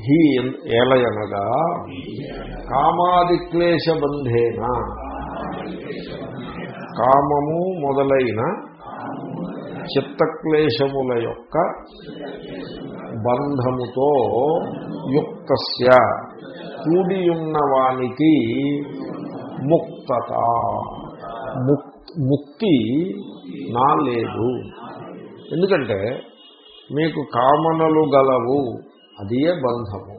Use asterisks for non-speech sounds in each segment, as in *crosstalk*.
He ఏలయనగా కామాదిక్లేశబంధేన? కామము మొదలైన చిత్తక్లేశముల యొక్క బంధముతో యుక్తస్య కూడియున్నవానికి ముక్తత. ముక్- ముక్తి నా లేదు. ఎందుకంటే మీకు కామనలు గలవు. అదియే బంధము.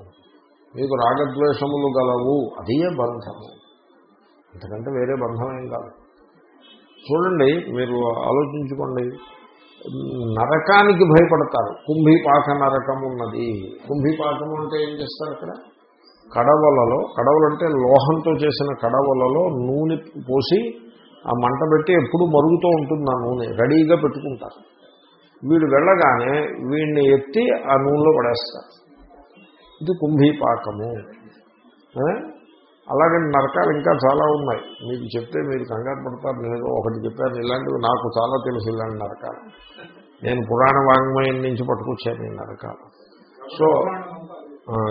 మీకు రాగద్వేషములు గలవు అదియే బంధము. అంతకంటే వేరే బంధమేం కాదు. చూడండి మీరు ఆలోచించుకోండి. నరకానికి భయపడతారు. కుంభీపాక నరకం ఉన్నది. కుంభీపాకం అంటే ఏం చేస్తారు అక్కడ? కడవలలో కడవలు అంటే లోహంతో చేసిన కడవలలో నూనె పోసి ఆ మంట పెట్టి ఎప్పుడు మరుగుతూ ఉంటుంది ఆ నూనె. రెడీగా పెట్టుకుంటారు. వీడు వెళ్ళగానే వీడిని ఎత్తి ఆ నూనెలో పడేస్తారు. ఇది కుంభీపాకము. అలాగే నరకాలు ఇంకా చాలా ఉన్నాయి. మీకు చెప్తే మీరు కంగారు పడతారు నేను ఒకటి చెప్పాను ఇలాంటివి నాకు చాలా తెలుసు ఇలాంటి నరకాలు. నేను పురాణ వాంగ్మయం నుంచి పట్టుకొచ్చాను ఈ నరకాలు. సో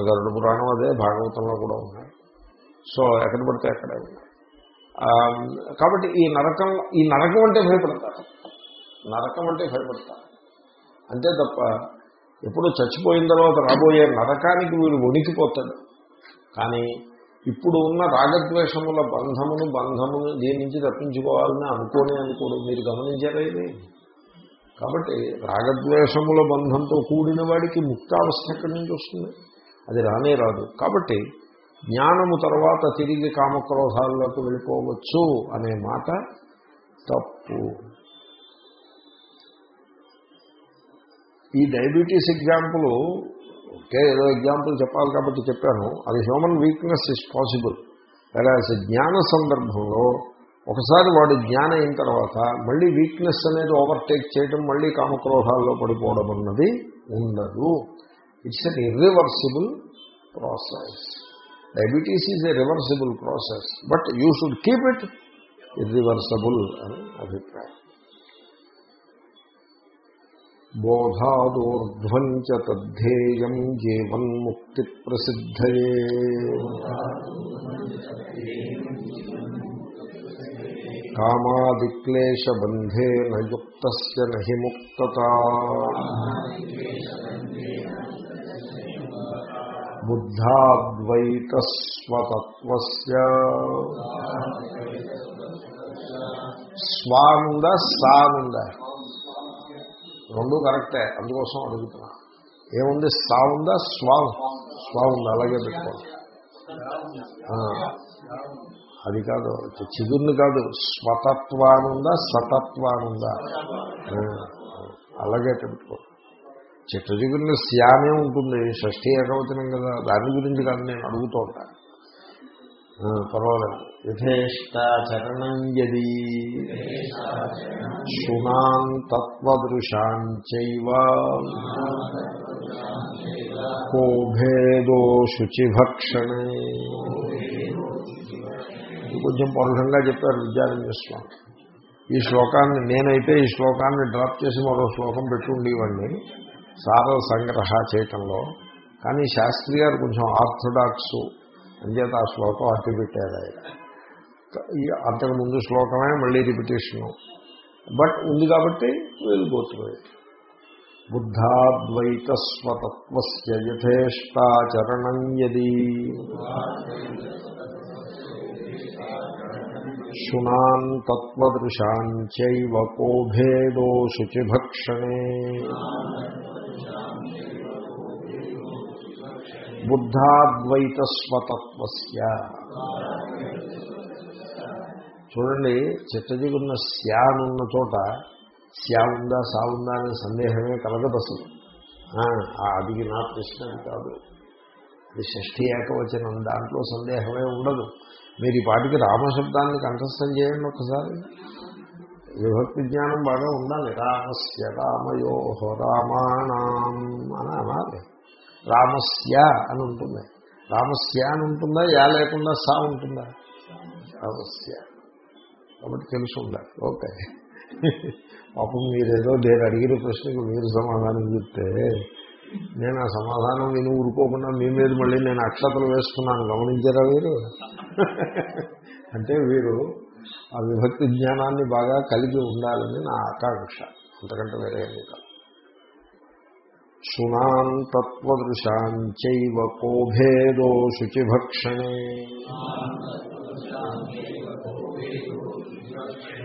గరుడ పురాణం అదే భాగవతంలో కూడా ఉన్నాయి. సో ఎక్కడ పడితే అక్కడే ఉన్నాయి. కాబట్టి ఈ నరకం ఈ నరకం అంటే భయపడతారు. నరకం అంటే భయపడతారు. అంతే తప్ప ఎప్పుడు చచ్చిపోయిన తర్వాత రాబోయే నరకానికి వీడు వణికిపోతాడు. కానీ ఇప్పుడు ఉన్న రాగద్వేషముల బంధమును బంధమును దీని నుంచి తప్పించుకోవాలని అనుకోనే అనుకోడు. మీరు గమనించారా ఇది? కాబట్టి రాగద్వేషముల బంధంతో కూడిన వాడికి ముక్తావస్థ ఎక్కడి నుంచి వస్తుంది? అది రానే రాదు. కాబట్టి జ్ఞానము తర్వాత తిరిగి కామక్రోధాల్లోకి వెళ్ళిపోవచ్చు అనే మాట తప్పు. ఈ డయాబెటీస్ ఎగ్జాంపుల్ ఓకే ఏదో ఎగ్జాంపుల్ చెప్పాలి కాబట్టి చెప్పాను. అది హ్యూమన్ వీక్నెస్ ఇస్ పాసిబుల్. వెరాజ్ జ్ఞాన సందర్భంలో ఒకసారి వాడు జ్ఞానం అయిన తర్వాత మళ్ళీ వీక్నెస్ అనేది ఓవర్టేక్ చేయడం మళ్ళీ కామక్రోహాల్లో పడిపోవడం అన్నది ఉండదు. It's an irreversible process diabetes is a reversible process but you should keep it irreversible అని అభిప్రాయం. बोधादोर्ध्वम् च तद्धेयम् जीवन्मुक्तिप्रसिद्धये कामादिक्लेशबन्धेन युक्तस्य न हि मुक्तता। बुद्धाद्वैतस्वतत्त्वस्य। स्वानन्द सानन्द రెండు కరెక్టే అందుకోసం అడుగుతున్నా. ఏముంది? సా ఉందా? స్వా స్వా ఉంది? అలాగే పెట్టుకోండి అది కాదు చిగుర్ని కాదు. స్వతత్వానుందా? సతత్వానుందా? అలాగే పెట్టుకోండి చెట్టు చిగురిని శ్యామే ఉంటుంది షష్ఠీ ఏకవచనం కదా. దాని గురించి కాదు నేను అడుగుతూ ఉంటాను పర్వాలేదు. యథేష్టాచరణం యది. శునాన్ తత్వదృశాంచైవ కో భేదో శుచిభక్షణే. కొంచెం పరుషంగా చెప్పారు విద్యారణ్య స్వామి. ఈ శ్లోకాన్ని నేనైతే ఈ శ్లోకాన్ని డ్రాప్ చేసి మరో శ్లోకం పెట్టుండేవాడిని సార సంగ్రహ చేయటంలో కానీ శాస్త్రి గారు కొంచెం ఆర్థడాక్స్ అంచేత ఆ శ్లోకం అట్టి పెట్టారు ఆయన. ఈ అంతకుముందు శ్లోకమే మళ్ళీ రిపిటేషను బట్ ఉంది కాబట్టి వీళ్ళు గోత్రు బుద్ధాద్వైత స్వతత్వస్య యథేష్టాచరణం యది. శునాన్ తత్వదృశాంచైవ కో భేదో శుచిభక్షణే. బుద్ధాద్వైత చూడండి చూడండి శ్యా శ్యానున్న చోట శ్యా ఉందా సా ఉందా అనే సందేహమే కలగదు అసలు అది నా ప్రశ్న కాదు. అది షష్ఠీ ఏకవచనం దాంట్లో సందేహమే ఉండదు. మీరు ఈ పాటికి రామశబ్దాన్ని కంఠస్థం చేయండి ఒకసారి విభక్తి జ్ఞానం బాగా ఉండాలి. రామస్య రామయో రామాణం అని అనాలి. రామస్య అని ఉంటుంది. రామస్య అని ఉంటుందా యా లేకుండా సా ఉంటుందా? రామస్య. కాబట్టి తెలిసి ఉండాలి ఓకే. పాపం మీరేదో నేను అడిగిన ప్రశ్నకు మీరు సమాధానం చెప్తే నేను ఆ సమాధానం నేను ఊరుకోకుండా మీ మీద మళ్ళీ నేను అక్షతలు వేసుకున్నాను గమనించారా వీరు అంటే వీరు ఆ విభక్తి జ్ఞానాన్ని బాగా కలిగి ఉండాలని నా ఆకాంక్ష. అంతకంటే వేరే ఏమీ కాదు శునాన్ తత్వదృశాంచైవ కోభేదో శుచిభక్షణే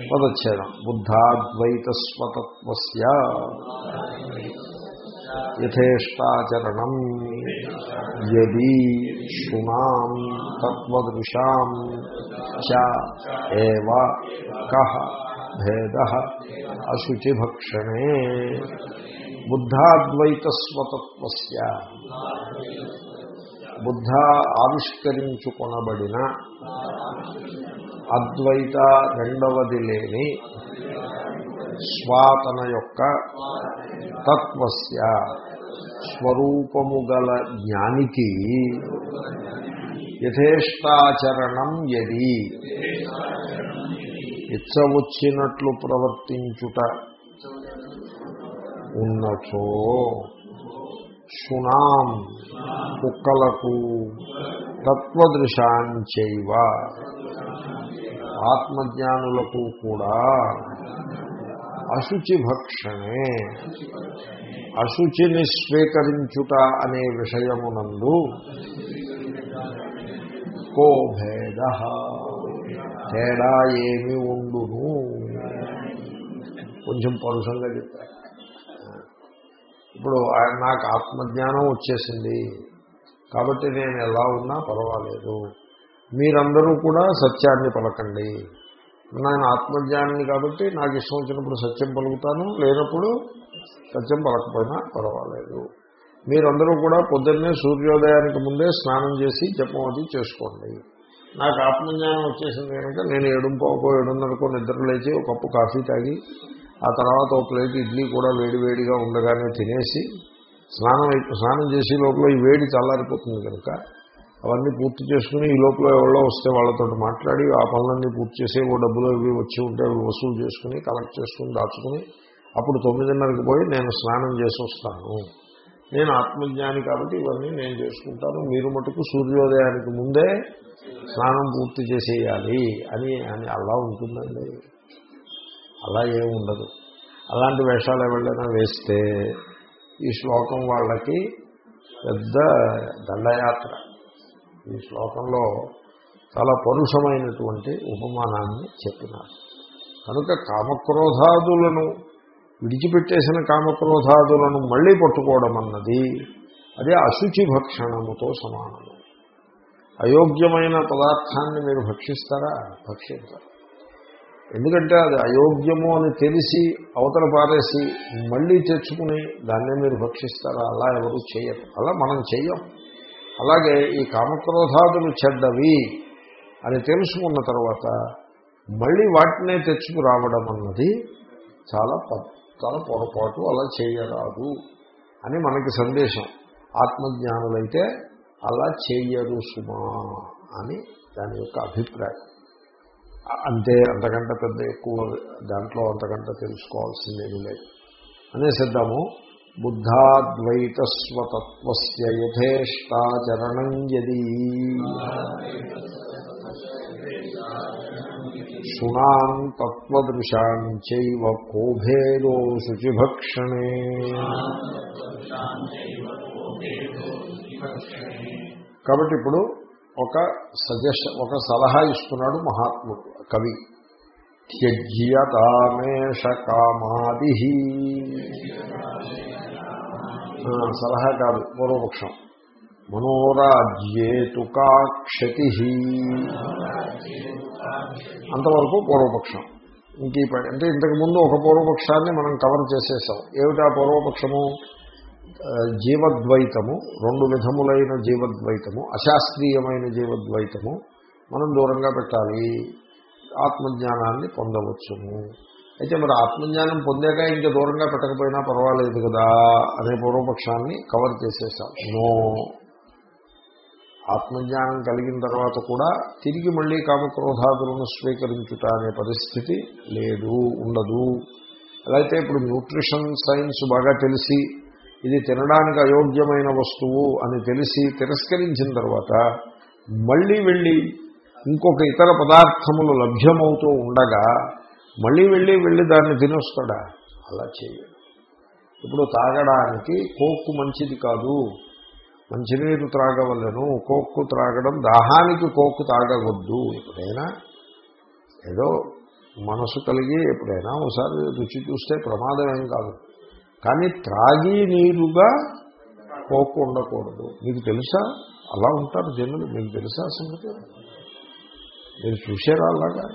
పదచ్ఛేదం బుద్ధాద్వైతస్వతత్వస్య యథేష్టాచరణం యది శునాం తత్వదృశాం చ ఏవ కహ భేద అశుచిభక్షణే బుద్ధాద్వైతస్వతత్వస్య. బుద్ధ ఆవిష్కరించుకొనబడిన అద్వైత రెండవది లేని స్వాతన యొక్క తత్వస్య. స్వరూపము గల జ్ఞానికి యథేష్టాచరణం యది. ఇచ్చవచ్చినట్లు ప్రవర్తించుట ఉన్నచో శునాం కుక్కలకు తత్వదృశాంచైవ ఆత్మజ్ఞానులకు కూడా అశుచి భక్షణే అశుచిని స్వీకరించుట అనే విషయమునందు కో భేద. తేడా ఏమి ఉండును? కొంచెం పరుషంగా చెప్పారు ఇప్పుడు నాకు ఆత్మజ్ఞానం వచ్చేసింది. కాబట్టి నేను ఎలా ఉన్నా పర్వాలేదు. మీరందరూ కూడా సత్యాన్ని పలకండి. నేను ఆత్మజ్ఞానిని కాబట్టి నాకు ఇష్టం వచ్చినప్పుడు సత్యం పలుకుతాను. లేనప్పుడు సత్యం పలకపోయినా పర్వాలేదు. మీరందరూ కూడా పొద్దున్నే సూర్యోదయానికి ముందే స్నానం చేసి జపం అది చేసుకోండి. నాకు ఆత్మజ్ఞానం వచ్చేసింది కనుక నేను ఏడుంపావుకో ఏడున్నరకో నిద్ర లేచి ఒక కప్పు కాఫీ తాగి ఆ తర్వాత ఒక ప్లేట్ ఇడ్లీ కూడా వేడివేడిగా ఉండగానే తినేసి స్నానం స్నానం చేసే లోపల ఈ వేడి చల్లారిపోతుంది కనుక అవన్నీ పూర్తి చేసుకుని ఈ లోపల ఎవరో వస్తే వాళ్ళతో మాట్లాడి ఆ పనులన్నీ పూర్తి చేసి ఓ డబ్బులు ఇవి వచ్చి ఉంటే అవి వసూలు చేసుకుని కలెక్ట్ చేసుకుని దాచుకుని అప్పుడు తొమ్మిదిన్నరకు పోయి నేను స్నానం చేసి వస్తాను. నేను ఆత్మజ్ఞాని కాబట్టి ఇవన్నీ నేను చేసుకుంటాను. మీరు మటుకు సూర్యోదయానికి ముందే స్నానం పూర్తి చేసేయాలి అని అని అలా ఉంటుందండి. అలా ఏమి ఉండదు. అలాంటి వేషాలు ఎవరైనా వేస్తే ఈ శ్లోకం వాళ్ళకి పెద్ద దండయాత్ర. ఈ శ్లోకంలో చాలా పరుషమైనటువంటి ఉపమానాన్ని చెప్పినారు. కనుక కామక్రోధాదులను విడిచిపెట్టేసిన కామక్రోధాదులను మళ్ళీ పట్టుకోవడం అన్నది అదే అశుచి భక్షణముతో సమానము. అయోగ్యమైన పదార్థాన్ని మీరు భక్షిస్తారా? భక్షిస్తారు ఎందుకంటే అది అయోగ్యము అని తెలిసి అవతల పారేసి మళ్ళీ తెచ్చుకుని దాన్నే మీరు భక్షిస్తారా? అలా ఎవరు చేయరు. అలా మనం చెయ్యం. అలాగే ఈ కామక్రోధాదులు చెడ్డవి అని తెలుసుకున్న తర్వాత మళ్ళీ వాటినే తెచ్చుకురావడం అన్నది చాలా చాలా పొరపాటు. అలా చేయరాదు అని మనకి సందేశం. ఆత్మజ్ఞానులైతే అలా చేయరు సుమా అని దాని యొక్క అభిప్రాయం. అంతే అంతకంటే పెద్ద ఎక్కువ దాంట్లో అంతకంటే తెలుసుకోవాల్సిందేమీ లేదు. అనేసిద్దాము. బుద్ధాద్వైతస్వతత్వస్య యథేష్టాచరణం యది. శునాన్ తత్వదృశాం చైవ కోభేదో శుచిభక్షణే. కాబట్టి ఇప్పుడు ఒక సజెషన్ ఒక సలహా ఇస్తున్నాడు మహాత్ముడు కవి. త్యజ్యతామేష కామాది సలహా కాదు పూర్వపక్షం. మనోరాజ్యేతు కాక్షతి అంతవరకు పూర్వపక్షం. ఇంక అంటే ఇంతకుముందు ఒక పూర్వపక్షాన్ని మనం కవర్ చేసేసాం. ఏమిటా పూర్వపక్షము? జీవద్వైతము రెండు విధములైన జీవద్వైతము అశాస్త్రీయమైన జీవద్వైతము మనం దూరంగా పెట్టాలి. ఆత్మజ్ఞానాన్ని పొందవచ్చును. అయితే మరి ఆత్మజ్ఞానం పొందాక ఇంకా దూరంగా పెట్టకపోయినా పర్వాలేదు కదా అనే పూర్వపక్షాన్ని కవర్ చేసేసాం. నో. ఆత్మజ్ఞానం కలిగిన తర్వాత కూడా తిరిగి మళ్ళీ కామక్రోధాదులను స్వీకరించుట అనే పరిస్థితి లేదు ఉండదు. ఎలా అయితే ఇప్పుడు న్యూట్రిషన్ సైన్స్ బాగా తెలిసి ఇది తినడానికి అయోగ్యమైన వస్తువు అని తెలిసి తిరస్కరించిన తర్వాత మళ్ళీ వెళ్ళి ఇంకొక ఇతర పదార్థములు లభ్యమవుతూ ఉండగా మళ్ళీ వెళ్ళి వెళ్ళి దాన్ని తినొస్తాడా? అలా చేయడు. ఇప్పుడు తాగడానికి కోక్కు మంచిది కాదు. మంచినీరు త్రాగవలను కోక్కు త్రాగడం దాహానికి కోక్కు తాగవద్దు. ఎప్పుడైనా ఏదో మనసు కలిగి ఎప్పుడైనా ఒకసారి రుచి చూస్తే ప్రమాదం ఏం కాదు. కానీ త్రాగి నీరుగా పోకు ఉండకూడదు మీకు తెలుసా? అలా ఉంటారు జనులు. మీకు తెలుసా సంగతి? మీరు చూసారా అలాగా?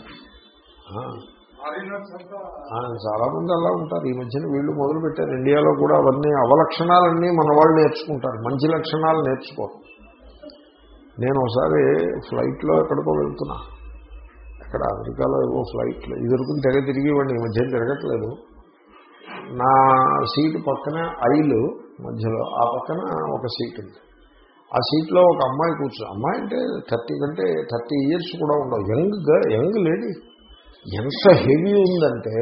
చాలామంది అలా ఉంటారు. ఈ మధ్యన వీళ్ళు మొదలుపెట్టారు. ఇండియాలో కూడా అవన్నీ అవలక్షణాలన్నీ మన వాళ్ళు నేర్చుకుంటారు. మంచి లక్షణాలు నేర్చుకోరు. నేను ఒకసారి ఫ్లైట్లో ఎక్కడికో వెళ్తున్నా. అక్కడ అమెరికాలో ఏవో ఫ్లైట్లో. ఇదివరకు తెగ తిరిగివ్వండి ఈ మధ్య తిరగట్లేదు. నా సీటు పక్కన ఐలు మధ్యలో ఆ పక్కన ఒక సీట్ ఉంది. ఆ సీట్లో ఒక అమ్మాయి కూర్చో అమ్మాయి అంటే థర్టీ కంటే థర్టీ ఇయర్స్ కూడా ఉండవు. Young young lady. ఎంత హెవీ ఉందంటే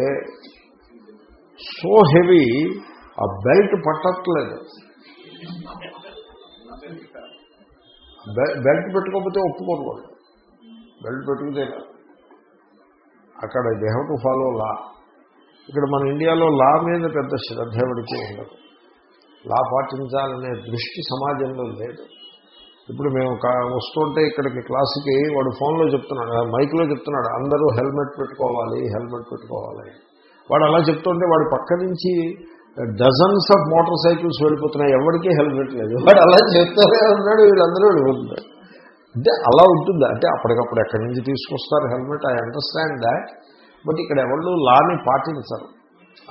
సో హెవీ ఆ బెల్ట్ పట్టట్లేదు. బెల్ట్ పెట్టుకోకపోతే ఒప్పుకోరు వాళ్ళు. బెల్ట్ పెట్టుకుతే అక్కడ they have to follow law. ఇక్కడ మన ఇండియాలో లా మీద పెద్ద శ్రద్ధ ఎవరికి ఉండదు. లా పాటించాలనే దృష్టి సమాజంలో లేదు. ఇప్పుడు మేము వస్తుంటే ఇక్కడికి క్లాసుకి వాడు ఫోన్లో చెప్తున్నాడు మైక్లో చెప్తున్నాడు అందరూ హెల్మెట్ పెట్టుకోవాలి హెల్మెట్ పెట్టుకోవాలి. వాడు అలా చెప్తుంటే వాడు పక్క నుంచి డజన్స్ ఆఫ్ మోటార్ సైకిల్స్ వెళ్ళిపోతున్నాయి ఎవరికీ హెల్మెట్ లేదు. వాడు అలా చెప్తానే ఉన్నాడు వీళ్ళందరూ వెళ్ళిపోతున్నారు. అంటే అలా ఉంటుంది. అంటే అప్పటికప్పుడు ఎక్కడి నుంచి తీసుకొస్తారు helmet? I understand that. But ఇక్కడ ఎవరు లాని పాటించరు.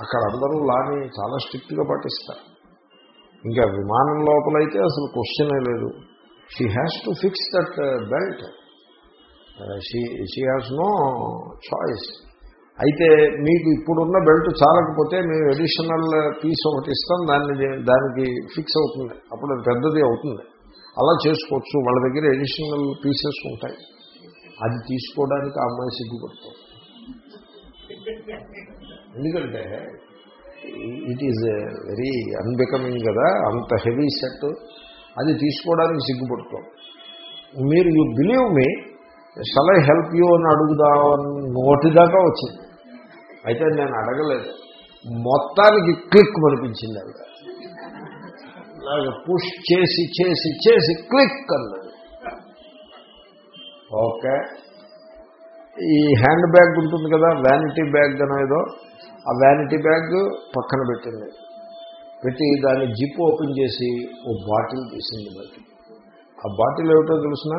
అక్కడ అందరూ లాని చాలా స్ట్రిక్ట్గా పాటిస్తారు. ఇంకా విమానం లోపలైతే అసలు క్వశ్చనే లేదు. She has to fix that belt she she has no choice అయితే మీకు ఇప్పుడున్న బెల్ట్ చాలకపోతే మేము ఎడిషనల్ పీస్ uh, ఒకటి ఇస్తాం దాన్ని దానికి ఫిక్స్ అవుతుంది. అప్పుడు పెద్దది అవుతుంది. అలా చేసుకోవచ్చు. వాళ్ళ దగ్గర ఎడిషనల్ పీసెస్ ఉంటాయి. అది తీసుకోవడానికి ఆ అమ్మాయి సిగ్గుపడుతుంది. ఎందుకంటే ఇట్ ఈజ్ వెరీ అన్బికమింగ్ కదా అంత హెవీ సెట్ అది తీసుకోవడానికి సిగ్గుపడుతాం. మీరు you believe me shall I help you అని అడుగుదామని నోటి దాకా వచ్చింది. అయితే నేను అడగలేదు. మొత్తానికి క్లిక్ అనిపించింది ఆవిడ నాకు పుష్ చేసి చేసి చేసి క్లిక్ అన్నది ఓకే. ఈ హ్యాండ్ బ్యాగ్ ఉంటుంది కదా వ్యానిటీ బ్యాగ్ అనేదో ఆ వ్యానిటీ బ్యాగ్ పక్కన పెట్టింది. పెట్టి దాన్ని జిప్ ఓపెన్ చేసి ఓ బాటిల్ తీసింది బయట ఆ బాటిల్ ఏమిటో తెలిసిన?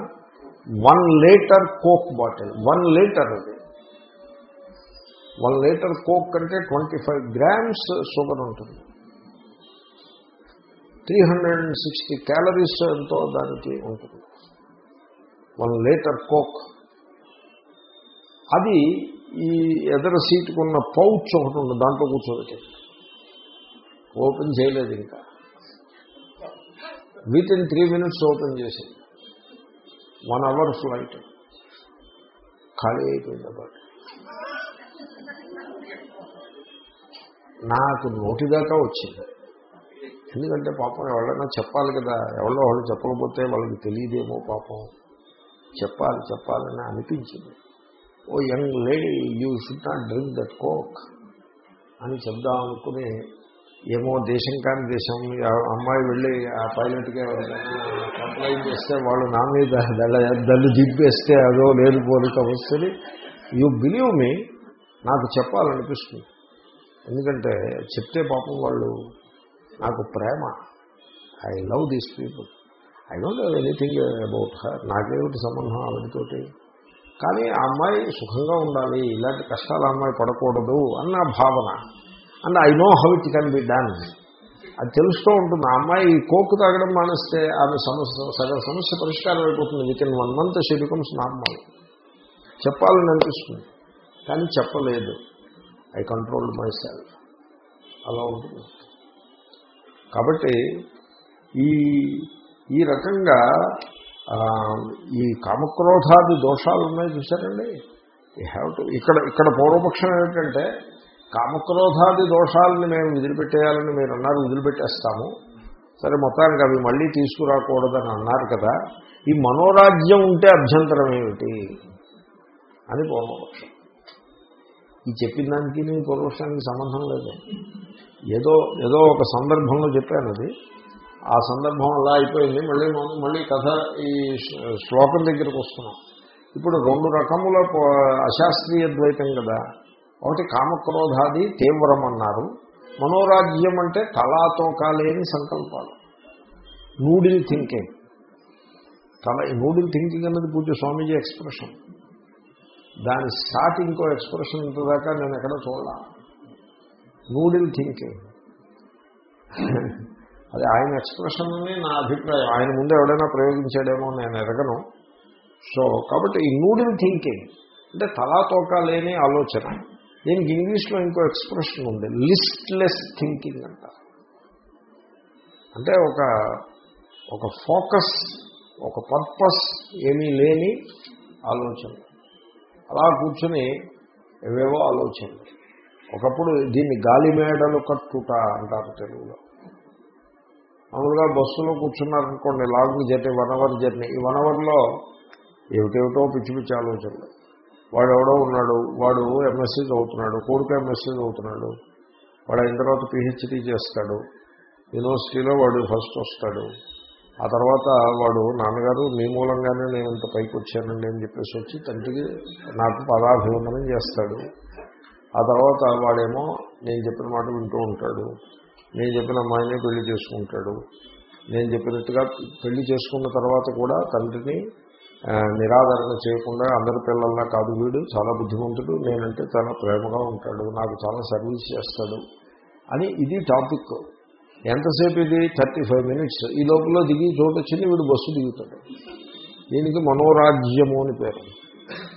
One litre Coke bottle. One litre అది. వన్ లీటర్ కోక్ అంటే ట్వంటీ ఫైవ్ గ్రామ్స్ షుగర్ ఉంటుంది. Three hundred and sixty calories ఎంతో దానికి ఉంటుంది. One litre Coke. అది ఈ ఎదర సీటుకున్న పౌచ్ ఒకటి ఉంది దాంట్లో కూర్చోబెట్టి. ఓపెన్ చేయలేదు ఇంకా. Within three minutes open చేసింది. వన్ అవర్ ఫ్లైట్ ఖాళీ అయిపోయింది అన్నమాట నాకు నోటి దాకా వచ్చింది. ఎందుకంటే పాపం ఎవరైనా చెప్పాలి కదా ఎవరో వాళ్ళు చెప్పకపోతే వాళ్ళకి తెలియదేమో పాపం. చెప్పాలి చెప్పాలని అనిపించింది. ఓ young lady you should not drink that Coke అని చెప్దాం అనుకుని ఏమో దేశం కాని దేశం అమ్మాయి వెళ్ళి ఆ పైలట్గా కంప్లైంట్ చేస్తే వాళ్ళు నా మీద దళ్ళ దళ్ళు దిబ్బేస్తే అదో లేదు పోలిక వస్తుంది. You believe me? నాకు చెప్పాలనిపిస్తుంది. ఎందుకంటే చెప్తే పాపం వాళ్ళు నాకు ప్రేమ. I love these people. I don't have anything about her. నాకేమిటి సంబంధం ఆవిడతోటి? కానీ ఆ అమ్మాయి సుఖంగా ఉండాలి ఇలాంటి కష్టాలు అమ్మాయి పడకూడదు అన్న భావన. And I know how it can be done అది తెలుస్తూ ఉంటుంది. ఆ అమ్మాయి ఈ కోక్ తాగడం మానేస్తే ఆమె సమస్య సగం సమస్య పరిష్కారం అయిపోతుంది. Within one month she becomes normal చెప్పాలని అనిపిస్తుంది. కానీ చెప్పలేదు. ఐ కంట్రోల్ మై సెల్ఫ్ అలా ఉంటుంది. కాబట్టి ఈ ఈ రకంగా ఈ కామక్రోధాది దోషాలు ఉన్నాయి చూసారండి ఈ హ్యావ్ టు ఇక్కడ ఇక్కడ పూర్వపక్షం ఏమిటంటే కామక్రోధాది దోషాలని మేము వదిలిపెట్టేయాలని మీరు అన్నారు వదిలిపెట్టేస్తాము. సరే మొత్తానికి అవి మళ్ళీ తీసుకురాకూడదని అన్నారు కదా. ఈ మనోరాజ్యం ఉంటే అభ్యంతరం ఏమిటి? అని పూర్వపక్షం. ఈ చెప్పిన దానికి పూర్వపక్షానికి సంబంధం లేదు. ఏదో ఏదో ఒక సందర్భంలో చెప్పాను అది. ఆ సందర్భం అలా అయిపోయింది. మళ్ళీ మళ్ళీ కథ ఈ శ్లోకం దగ్గరికి వస్తున్నాం. ఇప్పుడు రెండు రకముల అశాస్త్రీయ ద్వైతం కదా. ఒకటి కామక్రోధాది తీవ్రం అన్నారు మనోరాజ్యం అంటే తలాతో కాలేని సంకల్పాలు. Noodle thinking. తల నూడిల్ థింకింగ్ అన్నది పూజ స్వామీజీ ఎక్స్ప్రెషన్. దాని సాటి ఇంకో ఎక్స్ప్రెషన్ ఇంతదాకా నేను ఎక్కడ చూడాలి. Noodle thinking. అది ఆయన ఎక్స్ప్రెషన్ అని నా అభిప్రాయం. ఆయన ముందు ఎవడైనా ప్రయోగించాడేమో నేను ఎరగను. సో కాబట్టి ఈ నూడిల్ థింకింగ్ అంటే తలాతోక లేని ఆలోచన దీనికి ఇంగ్లీష్లో ఇంకో ఎక్స్ప్రెషన్ ఉంది లిస్ట్లెస్ థింకింగ్ అంట. అంటే ఒక ఒక ఫోకస్ ఒక పర్పస్ ఏమీ లేని ఆలోచన. అలా కూర్చొని ఏవేవో ఆలోచనలు. ఒకప్పుడు దీన్ని గాలి మేడలు కట్టుట అంటారు తెలుగులో. మామూలుగా బస్సులో కూర్చున్నారనుకోండి long journey one hour journey. ఈ వన్ అవర్లో ఏమిటేమిటో పిచ్చి పిచ్చి ఆలోచనలు. వాడు ఎవడో ఉన్నాడు వాడు ఎంఎస్సీ చదువుతున్నాడు కొడుకు ఎంఎస్సీ చదువుతున్నాడు వాడు అయిన తర్వాత పిహెచ్డీ చేస్తాడు యూనివర్సిటీలో వాడు ఫస్ట్ వస్తాడు ఆ తర్వాత వాడు నాన్నగారు మీ మూలంగానే నేను ఇంత పైకి వచ్చానండి అని చెప్పేసి వచ్చి తండ్రికి నాకు పదాభివందనం చేస్తాడు. ఆ తర్వాత వాడేమో నేను చెప్పిన మాట వింటూ ఉంటాడు. నేను చెప్పిన అమ్మాయిని పెళ్ళి చేసుకుంటాడు. నేను చెప్పినట్టుగా పెళ్ళి చేసుకున్న తర్వాత కూడా తండ్రిని నిరాదరణ చేయకుండా అందరి పిల్లల్లా కాదు వీడు చాలా బుద్ధిమంతుడు నేనంటే చాలా ప్రేమగా ఉంటాడు నాకు చాలా సర్వీస్ చేస్తాడు అని ఇది టాపిక్. ఎంతసేపు ఇది? Thirty five minutes. ఈ లోపల దిగి చూడొచ్చింది వీడు బస్సు దిగుతాడు. దీనికి మనోరాజ్యము అని పేరు.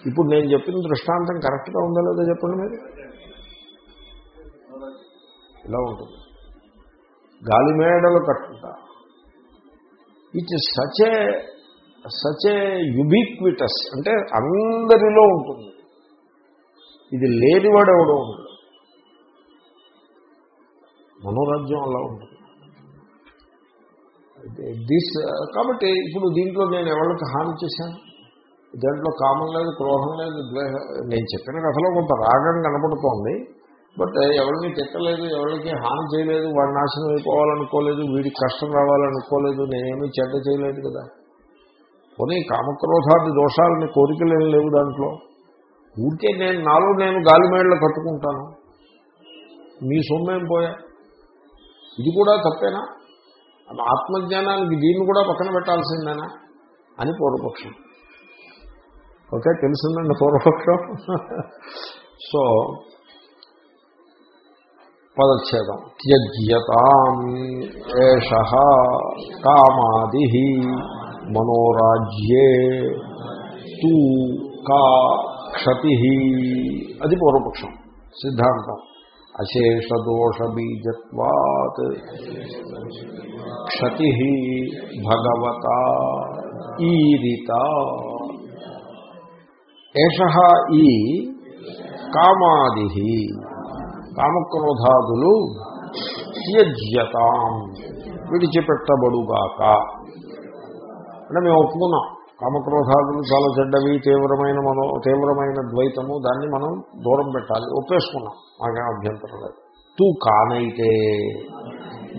ఇప్పుడు నేను చెప్పిన దృష్టాంతం కరెక్ట్గా ఉందా లేదా చెప్పండి మీరు? ఇలా ఉంటుంది. గాలి మేడలు కట్టుకుంటా ఇట్ సచే సచే యుబీక్విటస్ అంటే అందరిలో ఉంటుంది. ఇది లేనివాడు ఎవడో ఉండడు. మనోరాజ్యం అలా ఉంటుంది దిస్ కాబట్టి ఇప్పుడు దీంట్లో నేను ఎవరికి హాని చేశాను? దాంట్లో కామం లేదు క్రోధం లేదు ద్వేష నేను చెప్పిన కథలో కొంత రాగం కనపడుతోంది. బట్ ఎవరిని తిట్టలేదు ఎవరికి హాని చేయలేదు వాడి నాశనం అయిపోవాలనుకోలేదు వీడికి కష్టం రావాలనుకోలేదు నేనేమీ చెడ్డ చేయలేదు కదా. పోనీ కామక్రోధాది దోషాలని కోరికలు ఏం లేవు దాంట్లో? ఊరికే నేను నాలో నేను గాలిమేళ్ళ కట్టుకుంటాను. మీ సొమ్మేం పోయా? ఇది కూడా తప్పేనా? ఆత్మజ్ఞానానికి దీన్ని కూడా పక్కన పెట్టాల్సిందేనా? అని పూర్వపక్షం. ఓకే తెలిసిందండి పూర్వపక్షం. *laughs* సో పదచ్ఛేదం త్యజ్యతాం ఏష కామాది మనోరాజ్యే తూ కా క్షతి అది పూర్వపక్షం సిద్ధాంతం। అశేషదోషబీజత్వాత్ క్షతి భగవత ఈరిత। ఏష ఈ కామాది కామక్రోధాదులు త్యజ్యతాం. విడిచిపెట్టబడుగాక. అంటే మేము ఒప్పుకున్నాం. కామక్రోధాదులు చాలా చెడ్డవి తీవ్రమైన మనో తీవ్రమైన ద్వైతము దాన్ని మనం దూరం పెట్టాలి ఒప్పేసుకున్నాం. మాకేం అభ్యంతరం లేదు. తూ కానైతే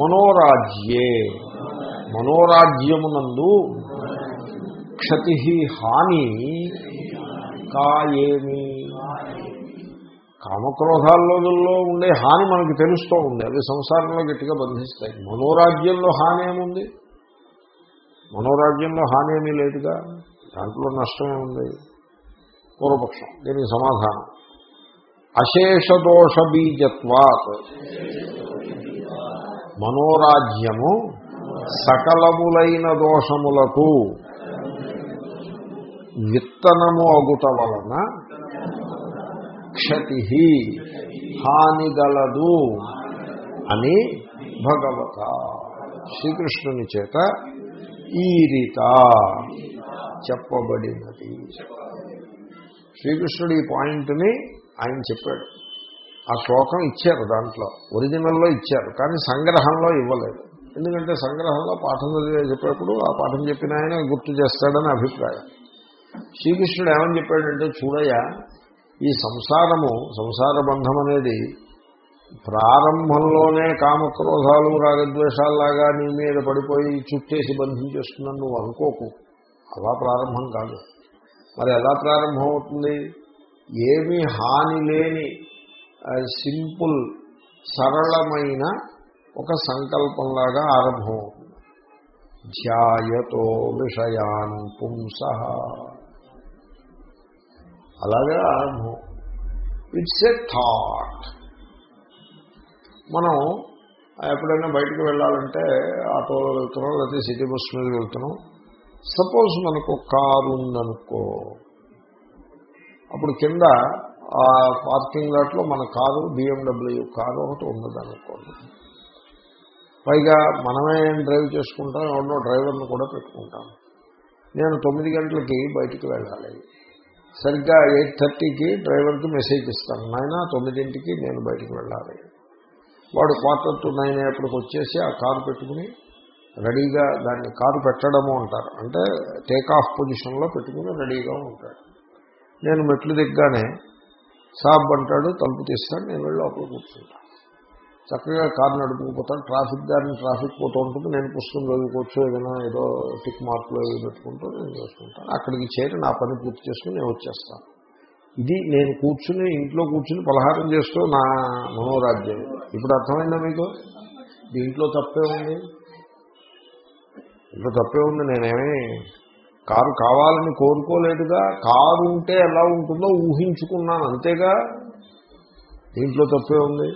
మనోరాజ్యే. మనోరాజ్యమునందు క్షతి హాని కాయేమి? కామక్రోధాల్లో ఉండే హాని మనకి తెలుస్తూ ఉంది. అవి సంసారంలో గట్టిగా బంధిస్తాయి. మనోరాజ్యంలో హాని ఏముంది? మనోరాజ్యంలో హాని ఏమీ లేదుగా? దాంట్లో నష్టమే ఉంది పూర్వపక్షం. దీనికి సమాధానం. అశేష దోష బీజత్వాత్ మనోరాజ్యము సకలములైన దోషములకు విత్తనము అగుట వలన క్షతి హానిగలదు అని భగవత శ్రీకృష్ణుని చేత ఈ రీత చెప్పబడినది. శ్రీకృష్ణుడు ఈ పాయింట్ని ఆయన చెప్పాడు. ఆ శ్లోకం ఇచ్చారు దాంట్లో ఒరిజినల్లో ఇచ్చారు కానీ సంగ్రహంలో ఇవ్వలేదు. ఎందుకంటే సంగ్రహంలో పాఠం చదివే చెప్పేప్పుడు ఆ పాఠం చెప్పిన ఆయన గుర్తు చేస్తాడని అభిప్రాయం. శ్రీకృష్ణుడు ఏమని చెప్పాడంటే చూడయ్యా ఈ సంసారము సంసార బంధం అనేది ప్రారంభంలోనే కామక్రోధాలు రాగద్వేషాల్లాగా నీ మీద పడిపోయి చుట్టేసి బంధించేస్తున్నాను నువ్వు అనుకోకు. అలా ప్రారంభం కాదు. మరి ఎలా ప్రారంభం అవుతుంది ఏమీ హాని లేని సింపుల్ సరళమైన ఒక సంకల్పంలాగా ఆరంభం అవుతుంది ధ్యాయతో విషయాన్ పుంస. అలాగే ఆరంభం. ఇట్స్ ఎ థాట్ మనం ఎప్పుడైనా బయటకు వెళ్ళాలంటే ఆటోలో వెళ్తున్నాం లేకపోతే సిటీ బస్ మీద వెళ్తున్నాం. సపోజ్ మనకు కారు ఉందనుకో అప్పుడు కింద ఆ పార్కింగ్ లాట్లో మన కారు బిఎండబ్ల్యూ కారు ఒకటి ఉన్నదనుకోండి. పైగా మనమే డ్రైవ్ చేసుకుంటాం ఎవరినో డ్రైవర్ని కూడా పెట్టుకుంటాం. నేను తొమ్మిది గంటలకి బయటికి వెళ్ళాలి. సరిగ్గా ఎయిట్ థర్టీకి డ్రైవర్కి మెసేజ్ ఇస్తాను. నాయన తొమ్మిదింటికి నేను బయటికి వెళ్ళాలి. వాడు క్వార్టర్ టు నైన్ అయ్యేప్పటికి వచ్చేసి ఆ కారు పెట్టుకుని రెడీగా దాన్ని కారు పెట్టడము అంటారు. అంటే టేక్ ఆఫ్ పొజిషన్లో పెట్టుకుని రెడీగా ఉంటాడు. నేను మెట్లు దిగ్గానే సాబ్ అంటాడు తలుపు తీస్తాడు నేను వెళ్ళి లోపల కూర్చుంటాను చక్కగా కారు నడుపుకుపోతాను ట్రాఫిక్ దారిని ట్రాఫిక్ పోతూ ఉంటుంది. నేను పుస్తకం చదువుకోవచ్చు ఏదైనా ఏదో టిక్ మార్కులు ఏదో పెట్టుకుంటూ నేను చేసుకుంటాను. అక్కడికి చేరి నా పని పూర్తి చేసుకుని నేను వచ్చేస్తాను. ఇది నేను కూర్చుని ఇంట్లో కూర్చుని పలహారం చేస్తూ నా మనోరాజ్యం. ఇప్పుడు అర్థమైందా మీకు? దీంట్లో తప్పే ఉంది. ఇంట్లో తప్పే ఉంది. నేనేమి కారు కావాలని కోరుకోలేదుగా. కారు ఉంటే ఎలా ఉంటుందో ఊహించుకున్నాను. అంతేగా? దీంట్లో తప్పే ఉంది.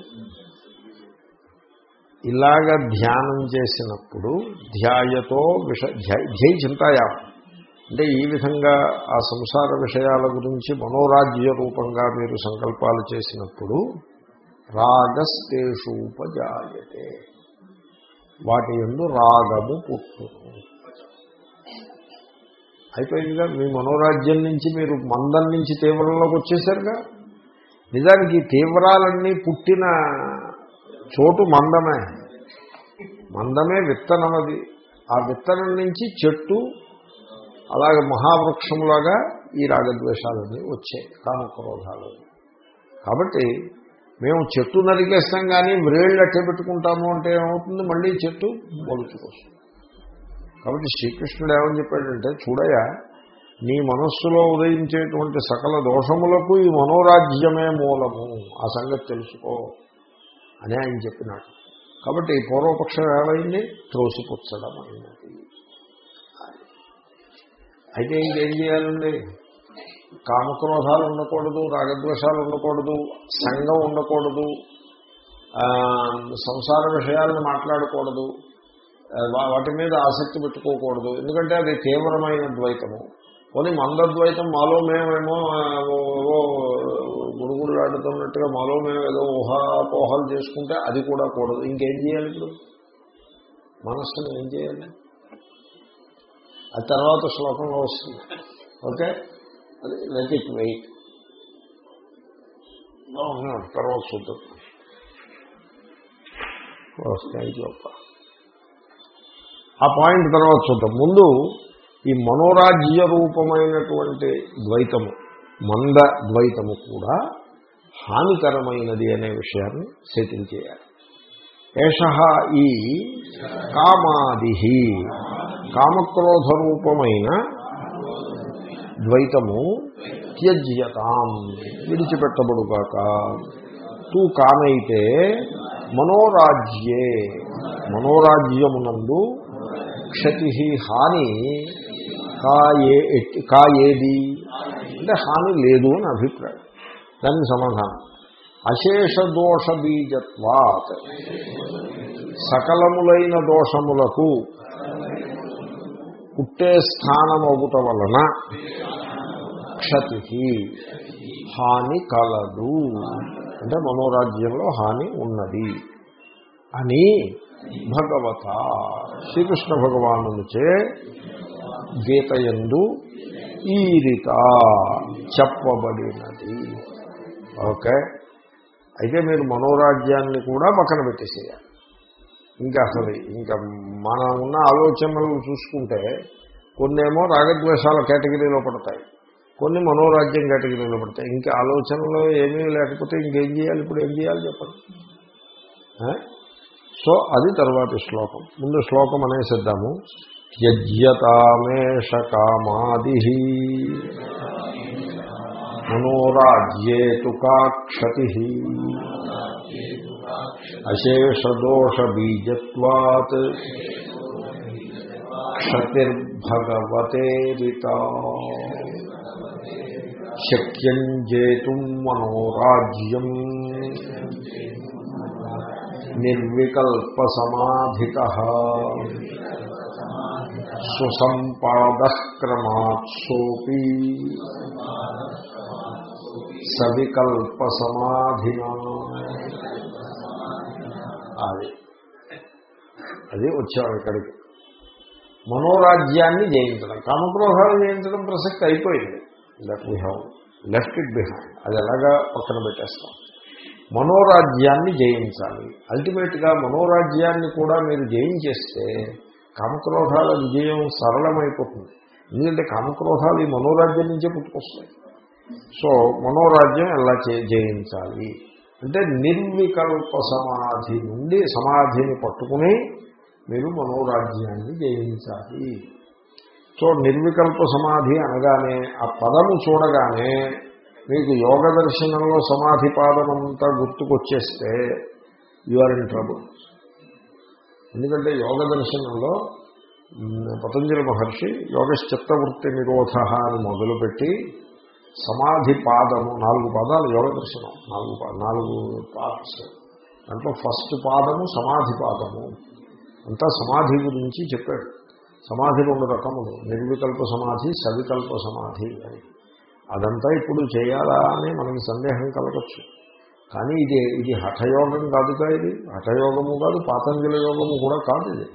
ఇలాగ ధ్యానం చేసినప్పుడు ధ్యాయతో విష ధ్యై చింతాయా. అంటే ఈ విధంగా ఆ సంసార విషయాల గురించి మనోరాజ్య రూపంగా మీరు సంకల్పాలు చేసినప్పుడు రాగస్తేషూపజాయతే వాటి ఎందు రాగము పుట్టును. అయిపోయిందిగా మీ మనోరాజ్యం నుంచి మీరు మందం నుంచి తీవ్రంలోకి వచ్చేసారుగా? నిజానికి తీవ్రాలన్నీ పుట్టిన చోటు మందమే. మందమే విత్తనం అది ఆ విత్తనం నుంచి చెట్టు అలాగే మహావృక్షంలాగా ఈ రాగద్వేషాలన్నీ వచ్చాయి కామక్రోధాలు. కాబట్టి మేము చెట్టు నరికేస్తాం కానీ మ్రేళ్ళు అట్టే పెట్టుకుంటాము అంటే ఏమవుతుంది? మళ్ళీ చెట్టు మొలుచుకొస్తుంది కాబట్టి శ్రీకృష్ణుడు ఏమని చెప్పాడంటే చూడయా నీ మనస్సులో ఉదయించేటువంటి సకల దోషములకు ఈ మనోరాజ్యమే మూలము. ఆ సంగతి తెలుసుకో. అని ఆయన చెప్పినాడు. కాబట్టి పూర్వపక్షం ఏమైంది? త్రోసిపుచ్చడం అయినది అయితే ఇంకేం చేయాలండి? కామక్రోధాలు ఉండకూడదు రాగద్వేషాలు ఉండకూడదు సంఘం ఉండకూడదు సంసార విషయాలను మాట్లాడకూడదు వాటి మీద ఆసక్తి పెట్టుకోకూడదు. ఎందుకంటే అది తీవ్రమైన ద్వైతము. పోనీ మందద్వైతం మాలో మేమేమో ఏవో మరో మేము ఏదో ఊహాపోహాలు చేసుకుంటే అది కూడా కూడదు. ఇంకేం చేయాలి ఇప్పుడు? మనస్సును ఏం చేయాలి? ఆ తర్వాత శ్లోకంలో వస్తుంది. ఓకే? అది లెట్ ఇట్ వెయిట్ తర్వాత చూద్దాం. ఆ పాయింట్ తర్వాత చూద్దాం. ముందు ఈ మనోరాజ్య రూపమైనటువంటి ద్వైతము మంద ద్వైతము కూడా హానికరమైనది అనే విషయాన్ని సెటిల్ చేయాలి. ఏష ఈ కామాది కామక్రోధ రూపమైన ద్వైతము త్యజ్యతాం విడిచిపెట్టబడుగాక. తూ కానైతే మనోరాజ్యే మనోరాజ్యమునందు క్షతి హాని కాయే కాయేది? అంటే హాని లేదు అని అభిప్రాయం. దానికి సమాధానం. అశేష దోష బీజత్వాత్ సకలములైన దోషములకు పుట్టే స్థానమగుట వలన క్షతి హాని కలదు. అంటే మనోరాజ్యంలో హాని ఉన్నది అని భగవత శ్రీకృష్ణ భగవానుచే గీత ఎందు ఈరిత చెప్పబడినది. ఓకే. అయితే మీరు మనోరాజ్యాన్ని కూడా పక్కన పెట్టేసేయాలి. ఇంకా అసలు ఇంకా మనం ఉన్న ఆలోచనలు చూసుకుంటే కొన్నేమో రాగద్వేషాల కేటగిరీలో పడతాయి. కొన్ని మనోరాజ్యం కేటగిరీలో పడతాయి. ఇంకా ఆలోచనలో ఏమీ లేకపోతే ఇంకేం చేయాలి? ఇప్పుడు ఏం చేయాలి చెప్పండి? సో అది తర్వాతి శ్లోకం. ముందు శ్లోకం అనేసిద్దాము. యజ్యతామేష కామాది. మనోరాజ్యే తు కాక్షతి అశేషదోషబీజత్వాత్ క్షతిర్భగవతేరిత శక్యం జేతుం మనోరాజ్యం నిర్వికల్పసమాధిత సుసంపాద సవికల్ప సమాధిన అది. అది వచ్చాం ఇక్కడికి. మనోరాజ్యాన్ని జయించడం. కామక్రోధాలు జయించడం ప్రసక్తి అయిపోయింది. Left we have left it behind అది ఎలాగా పక్కన పెట్టేస్తాం. మనోరాజ్యాన్ని జయించాలి. అల్టిమేట్గా మనోరాజ్యాన్ని కూడా మీరు జయించేస్తే కామక్రోధాల విజయం సరళమైపోతుంది. ఎందుకంటే కామక్రోధాలు ఈ మనోరాజ్యం నుంచే పుట్టుకొస్తాయి. సో మనోరాజ్యం ఎలా చే- జయించాలి? అంటే నిర్వికల్ప సమాధి నుండి సమాధిని పట్టుకుని మీరు మనోరాజ్యాన్ని జయించాలి. సో నిర్వికల్ప సమాధి అనగానే ఆ పదము చూడగానే మీకు యోగ దర్శనంలో సమాధి పాదమంతా గుర్తుకొచ్చేస్తే యు ఆర్ ఇన్ ట్రబుల్ ఎందుకంటే యోగ దర్శనంలో పతంజలి మహర్షి యోగశ్చిత్తవృత్తి నిరోధ అని మొదలుపెట్టి సమాధి పాదము నాలుగు పాదాలు యోగ దర్శనం నాలుగు నాలుగు పార్ట్స్ దాంట్లో ఫస్ట్ పాదము సమాధి పాదము అంతా సమాధి గురించి చెప్పాడు. సమాధి రెండు రకములు. నిర్వికల్ప సమాధి సవికల్ప సమాధి అని. అదంతా ఇప్పుడు చేయాలా అని మనకి సందేహం కలగచ్చు. కానీ ఇది ఇది హఠయోగం కాదుగా ఇది. హఠయోగము కాదు పాతంజల యోగము కూడా కాదు ఇది.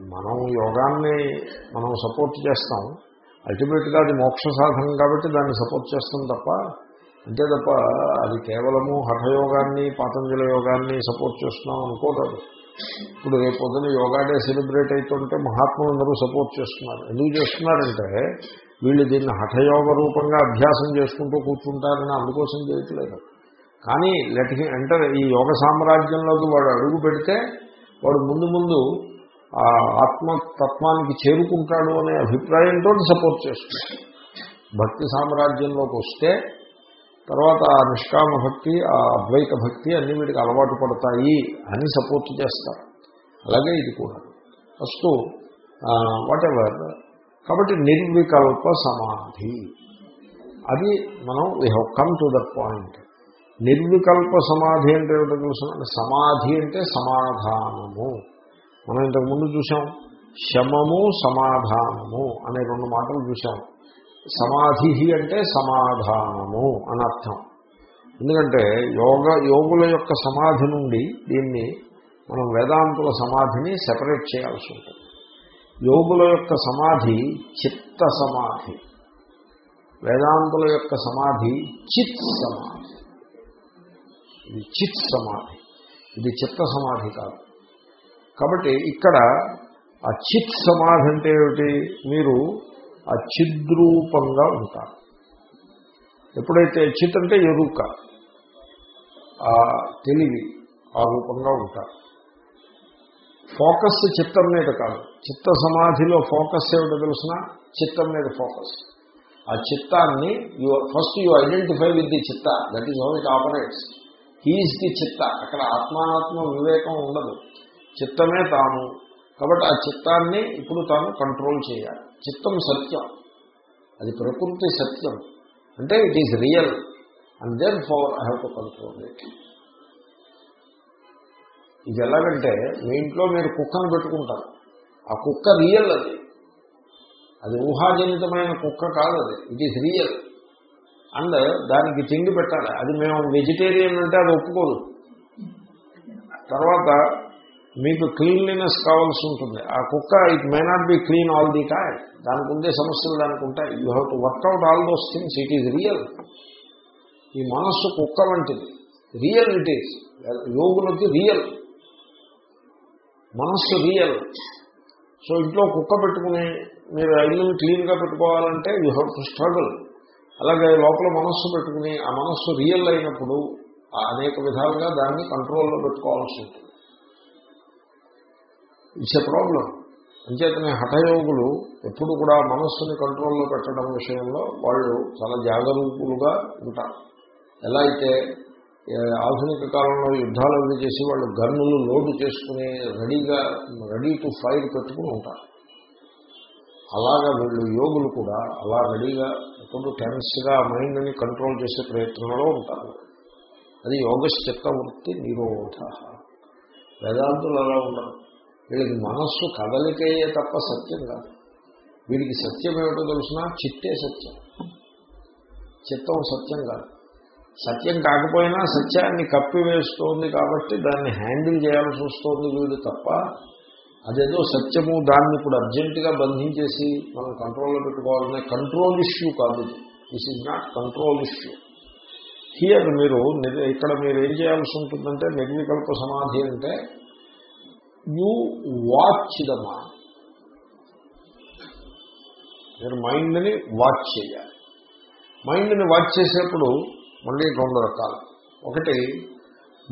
మనం యోగాన్ని మనం సపోర్ట్ చేస్తాం. అల్టిమేట్గా అది మోక్ష సాధనం కాబట్టి దాన్ని సపోర్ట్ చేస్తాం తప్ప అంతే తప్ప అది కేవలము హఠయోగాన్ని పాతంజలి యోగాన్ని సపోర్ట్ చేస్తున్నాం అనుకోకూడదు. ఇప్పుడు రేపు పొద్దున యోగా డే సెలబ్రేట్ అవుతుంటే మహాత్ములందరూ సపోర్ట్ చేస్తున్నారు. ఎందుకు చేస్తున్నారంటే వీళ్ళు దీన్ని హఠయోగ రూపంగా అభ్యాసం చేసుకుంటూ కూర్చుంటారని అందుకోసం చేయట్లేదు. కానీ లెట్ అంటే ఈ యోగ సామ్రాజ్యంలోకి వాడు అడుగు పెడితే వాడు ముందు ముందు ఆత్మతత్వానికి చేరుకుంటాడు అనే అభిప్రాయంతో సపోర్ట్ చేస్తున్నాడు భక్తి సామ్రాజ్యంలోకి వస్తే తర్వాత ఆ నిష్కామ భక్తి ఆ అద్వైత భక్తి అన్ని వీటికి అలవాటు పడతాయి అని సపోర్ట్ చేస్తారు. అలాగే ఇది కూడా. ఫస్ట్ వాట్ ఎవర్ కాబట్టి నిర్వికల్ప సమాధి. అది మనం we have come to that point నిర్వికల్ప సమాధి అంటే ఏమిటో తెలుసు? సమాధి అంటే సమాధానము. మనం ఇంతకుముందు చూసాం శమము సమాధానము అనే రెండు మాటలు చూసాం సమాధి అంటే సమాధానము అని అర్థం. ఎందుకంటే యోగ యోగుల యొక్క సమాధి నుండి దీన్ని మనం వేదాంతుల సమాధిని సెపరేట్ చేయాల్సి ఉంటుంది. యోగుల యొక్క సమాధి చిత్త సమాధి. వేదాంతుల యొక్క సమాధి చిత్ సమాధి. ఇది చిత్ సమాధి. ఇది చిత్త సమాధి కాదు. కాబట్టి ఇక్కడ ఆ చిత్ సమాధి అంటే ఏమిటి? మీరు ఆ చిద్రూపంగా ఉంటారు. ఎప్పుడైతే చిత్ అంటే ఎరుక ఆ తెలివి ఆ రూపంగా ఉంటారు. ఫోకస్ చిత్తం మీద కాదు. చిత్త సమాధిలో ఫోకస్ ఏమిటో తెలిసిన? చిత్తం మీద ఫోకస్. ఆ చిత్తాన్ని you first you identify with the chitta. That is how it operates. He is the chitta. అక్కడ ఆత్మాత్మ వివేకం ఉండదు. చిత్తమే తాను. కాబట్టి ఆ చిత్తాన్ని ఇప్పుడు తాను కంట్రోల్ చేయాలి. చిత్తం సత్యం. అది ప్రకృతి సత్యం. అంటే it is real and then for I have to control it ఇది ఎలాగంటే మీ ఇంట్లో మీరు కుక్కను పెట్టుకుంటారు. ఆ కుక్క రియల్ అది. అది ఊహాజనితమైన కుక్క కాదు అది. ఇట్ ఈస్ రియల్ అండ్ దానికి తిండి పెట్టాలి. అది మేము వెజిటేరియన్ అంటే అది ఒప్పుకోదు. తర్వాత మీకు క్లీన్లీనెస్ కావాల్సి ఉంటుంది. ఆ కుక్క it may not be clean all the time దానికి ఉండే సమస్యలు దానికి ఉంటాయి. You have to work out all those things it is real ఈ మనస్సు కుక్క వంటిది. రియల్ ఇట్ ఈస్ యోగులకి రియల్ మనస్సు రియల్ సో ఇంట్లో కుక్క పెట్టుకుని మీరు ఇల్లుని క్లీన్గా పెట్టుకోవాలంటే యూ హ్యావ్ టు స్ట్రగుల్ అలాగే లోపల మనస్సు పెట్టుకుని ఆ మనస్సు రియల్ అయినప్పుడు అనేక విధాలుగా దాన్ని కంట్రోల్లో పెట్టుకోవాల్సి ఉంటుంది. ఇట్స్ ఎ ప్రాబ్లం అంచేతనే హఠయోగులు ఎప్పుడు కూడా మనస్సుని కంట్రోల్లో పెట్టడం విషయంలో వాళ్ళు చాలా జాగరూకులుగా ఉంటారు. ఎలా అయితే ఆధునిక కాలంలో యుద్ధాలు అవి చేసి వాళ్ళు గన్నులు లోడు చేసుకుని రెడీగా రెడీ టు ఫైర్ పెట్టుకుని ఉంటారు. అలాగా వీళ్ళు యోగులు కూడా అలా రెడీగా ఎప్పుడు టెన్స్గా మైండ్ని కంట్రోల్ చేసే ప్రయత్నంలో ఉంటారు. అది యోగశ్చిత్త వృత్తి నిరోధ. వేదాంతులు అలా ఉండరు. వీళ్ళకి మనస్సు కదలికయ్యే తప్ప సత్యం కాదు. వీడికి సత్యం ఏమిటో తెలిసినా? చిట్టే సత్యం. చిత్తం సత్యం కాదు. సత్యం కాకపోయినా సత్యాన్ని కప్పివేస్తోంది కాబట్టి దాన్ని హ్యాండిల్ చేయాల్సి వస్తుంది వీడు తప్ప అదేదో సత్యము దాన్ని ఇప్పుడు అర్జెంటుగా బంధించేసి మనం కంట్రోల్లో పెట్టుకోవాలనే కంట్రోల్ ఇష్యూ కాదు this is not control issue here మీరు ఇక్కడ మీరు ఏం చేయాల్సి ఉంటుందంటే నిర్వికల్ప సమాధి అంటే యూ వాచ్ ద మైండ్. మీరు మైండ్ని వాచ్ చేయాలి. మైండ్ని వాచ్ చేసేప్పుడు మళ్ళీ రెండు రకాలు. ఒకటి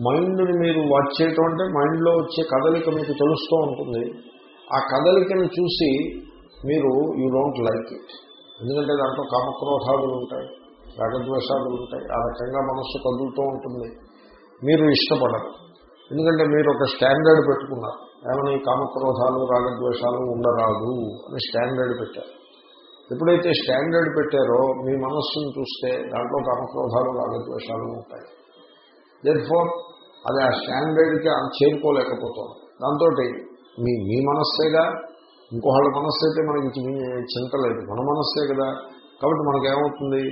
మైండ్ని మీరు వాచ్ చేయటం అంటే మైండ్లో వచ్చే కదలిక మీకు తెలుస్తూ ఉంటుంది. ఆ కదలికను చూసి మీరు యూ డోంట్ లైక్ ఇట్. ఎందుకంటే దాంట్లో కామక్రోధాదులు ఉంటాయి రాగద్వేషాదులు ఉంటాయి. ఆ రకంగా మనస్సు కదులుతూ ఉంటుంది. మీరు ఇష్టపడరు. ఎందుకంటే మీరు ఒక స్టాండర్డ్ పెట్టుకున్నారు. ఏమైనా కామక్రోధాలు రాగద్వేషాలు ఉండరాదు అని స్టాండర్డ్ పెట్టారు. ఎప్పుడైతే స్టాండర్డ్ పెట్టారో మీ మనస్సును చూస్తే దాంట్లో కామక్రోధాలు రాగద్వేషాలు ఉంటాయి. దేర్ఫోర్ అది ఆ స్టాండర్డ్కి చేరుకోలేకపోతుంది. దాంతో మీ మీ మనస్సేగా ఇంకోళ్ళ మనస్సు అయితే మనకి చింత లేదు. మన మనస్సే కదా. కాబట్టి మనకేమవుతుంది?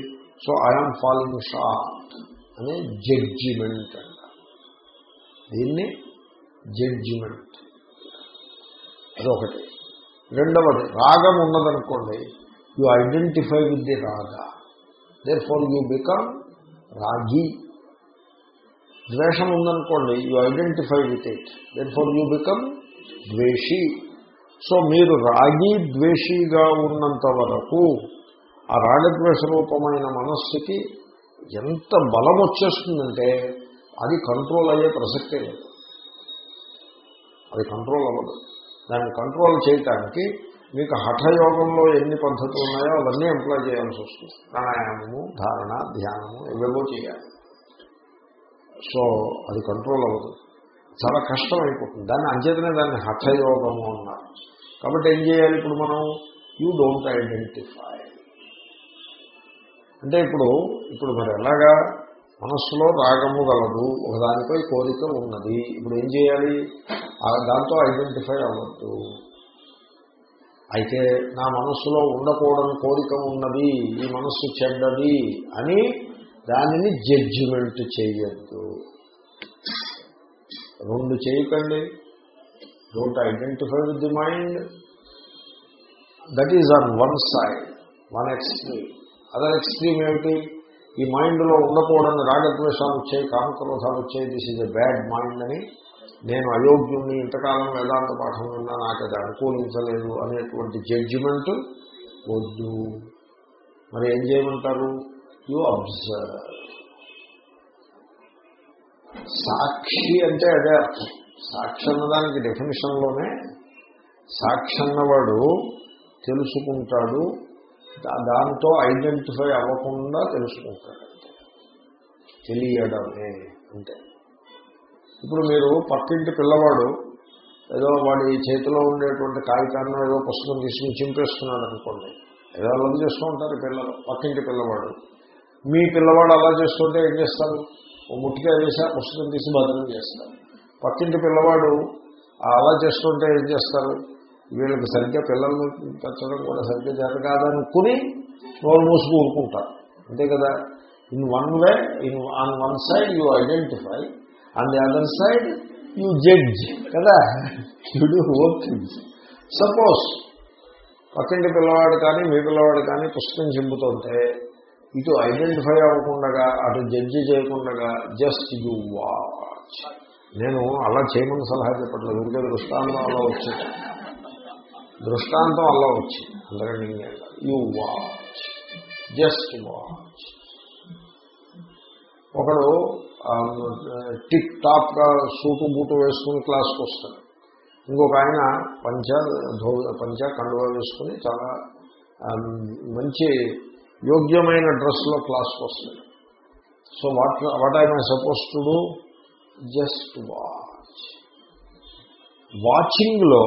సో ఐఎమ్ ఫాలోయింగ్ షార్ట్ అనే జడ్జిమెంట్ అంట దీన్ని జడ్జిమెంట్. అదొకటి. రెండవది రాగం ఉన్నదనుకోండి you identify with the raga. Therefore you become ragi. ద్వేషం ఉందనుకోండి you identify with it. Therefore you become dweshi. So మీరు రాగి ద్వేషిగా ఉన్నంత వరకు ఆ రాగద్వేష రూపమైన మనస్సుకి ఎంత బలం వచ్చేస్తుందంటే అది కంట్రోల్ అయ్యే ప్రసక్తే లేదు. అది కంట్రోల్ అవ్వదు. దాన్ని కంట్రోల్ చేయటానికి మీకు హఠయోగంలో ఎన్ని పద్ధతులు ఉన్నాయో అవన్నీ ఎంప్లాయ్ చేయాల్సి వస్తుంది. ప్రాణాయామము ధారణ ధ్యానము ఇవేవో చేయాలి. సో అది కంట్రోల్ అవ్వదు. చాలా కష్టం అయిపోతుంది దాన్ని అంచేతనే దాన్ని హఠయోగము అన్నారు. కాబట్టి ఏం చేయాలి ఇప్పుడు మనం? యూ డోంట్ ఐడెంటిఫై అంటే ఇప్పుడు ఇప్పుడు మరి ఎలాగా? మనస్సులో రాగము గలదు ఒకదానిపై కోరిక ఉన్నది. ఇప్పుడు ఏం చేయాలి? ఆ దాంతో ఐడెంటిఫై అవ్వద్దు. అయితే నా మనస్సులో ఉండకూడని కోరిక ఉన్నది ఈ మనస్సు చెడ్డది అని దానిని జడ్జిమెంట్ చేయొద్దు. రెండు చేయకండి. Don't identify with the mind that is on one side one extreme other extreme ఏమిటి? ఈ మైండ్లో ఉండకూడని రాగద్వేషాలు వచ్చాయి కామక్రోధాలు వచ్చాయి this is a bad mind అని నేను అయోగ్యుణ్ణి ఇంతకాలం వేదాంత పాఠం విన్నా నాకు అది అనుకూలించలేదు అనేటువంటి జడ్జిమెంట్ వద్దు. మరి ఏం చేయమంటారు? యు అబ్జర్వ్ సాక్షి అంటే అదే అర్థం. సాక్షి అన్నదానికి డెఫినేషన్లోనే సాక్షి అన్నవాడు తెలుసుకుంటాడు దాంతో ఐడెంటిఫై అవ్వకుండా తెలుసుకుంటాడు తెలియడమే అంటే. ఇప్పుడు మీరు పక్కింటి పిల్లవాడు ఏదో వాడి చేతిలో ఉండేటువంటి కాగితాన్ని ఏదో పుస్తకం తీసుకుని చింపేస్తున్నాడు అనుకోండి. ఏదో అలా చేస్తూ ఉంటారు పిల్లలు పక్కింటి పిల్లవాడు. మీ పిల్లవాడు అలా చేస్తుంటే ఏం చేస్తారు? ఓ ముట్టిగా వేసి పుస్తకం తీసి భద్రం చేస్తారు. పక్కింటి పిల్లవాడు అలా చేస్తుంటే ఏం చేస్తారు? వీళ్ళకి సరిగ్గా పిల్లల్ని పెంచడం కూడా సరిగ్గా జరగాదనుకుని నోరు మూసుకు ఊరుకుంటారు. అంతే కదా? In one way in on one side you identify on the other side you judge కదా? యూ డూ వర్క్ సపోజ్ పక్కింటి పిల్లవాడు కానీ మీ పిల్లవాడు కానీ పుస్తకం చింపుతుంటే ఇటు ఐడెంటిఫై అవ్వకుండా అటు జడ్జి చేయకుండా జస్ట్ యూ వాచ్ నేను అలా చేయమని సలహా చెప్పట్లేదు. ఊరికే దృష్టాంతం అలా వచ్చింది దృష్టాంతం అలా వచ్చింది. అందరం యు వాచ్ జస్ట్ వాచ్ ఒకడు టిప్ టాప్గా సూటు బూటు వేసుకుని క్లాస్కి వస్తాడు. ఇంకొక ఆయన పంచ ధో పంచ కండువా వేసుకుని చాలా మంచి యోగ్యమైన డ్రెస్లో క్లాస్కి వస్తాడు. So what what I my suppose to do? Just watch వాచింగ్లో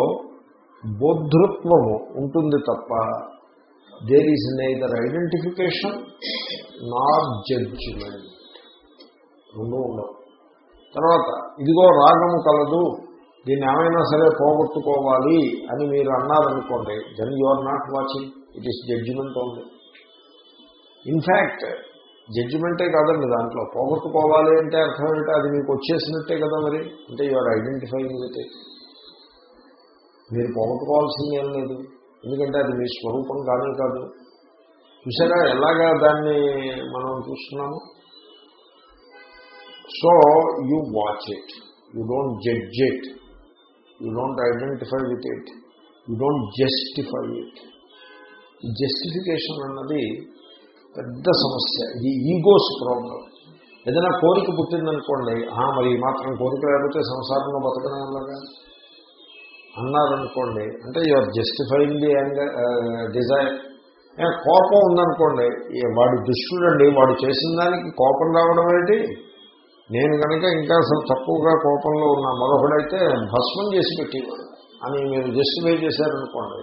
బోధృత్వము ఉంటుంది తప్ప there is neither identification not judgement రెండు ఉండవు. తర్వాత ఇదిగో రాగము కలదు దీన్ని ఏమైనా సరే పోగొట్టుకోవాలి అని మీరు అన్నారనుకోండి then you are not watching it is judgement only in fact జడ్జిమెంటే కాదండి దాంట్లో పోగొట్టుకోవాలి అంటే అర్థం ఏంటంటే అది మీకు వచ్చేసినట్టే కదా మరి అంటే you are identifying with it మీరు పోగొట్టుకోవాల్సింది ఏం లేదు. ఎందుకంటే అది మీ స్వరూపం కానే కాదు. చూసారా ఎలాగా దాన్ని మనం చూస్తున్నాము? So you watch it you don't judge it you don't identify with it you don't justify it justification అన్నది పెద్ద సమస్య. ఇది ఈగోస్ ప్రాబ్లం ఏదైనా కోరిక పుట్టిందనుకోండి "ఆ, మరి మాత్రం కోరిక లేకపోతే సంసారంలో బతకడం ఎలాగా అన్నారనుకోండి అంటే యువర్ జస్టిఫైయింగ్ ది డిజైర్ కోపం ఉందనుకోండి వాడు వాడి దుష్టుడండి వాడు చేసిన దానికి కోపం రావడం ఏంటి? నేను కనుక ఇంకా అసలు తక్కువగా కోపంలో ఉన్న మరొకడైతే భస్మం చేసి పెట్టేవాడు అని మీరు జస్టిఫై చేశారనుకోండి.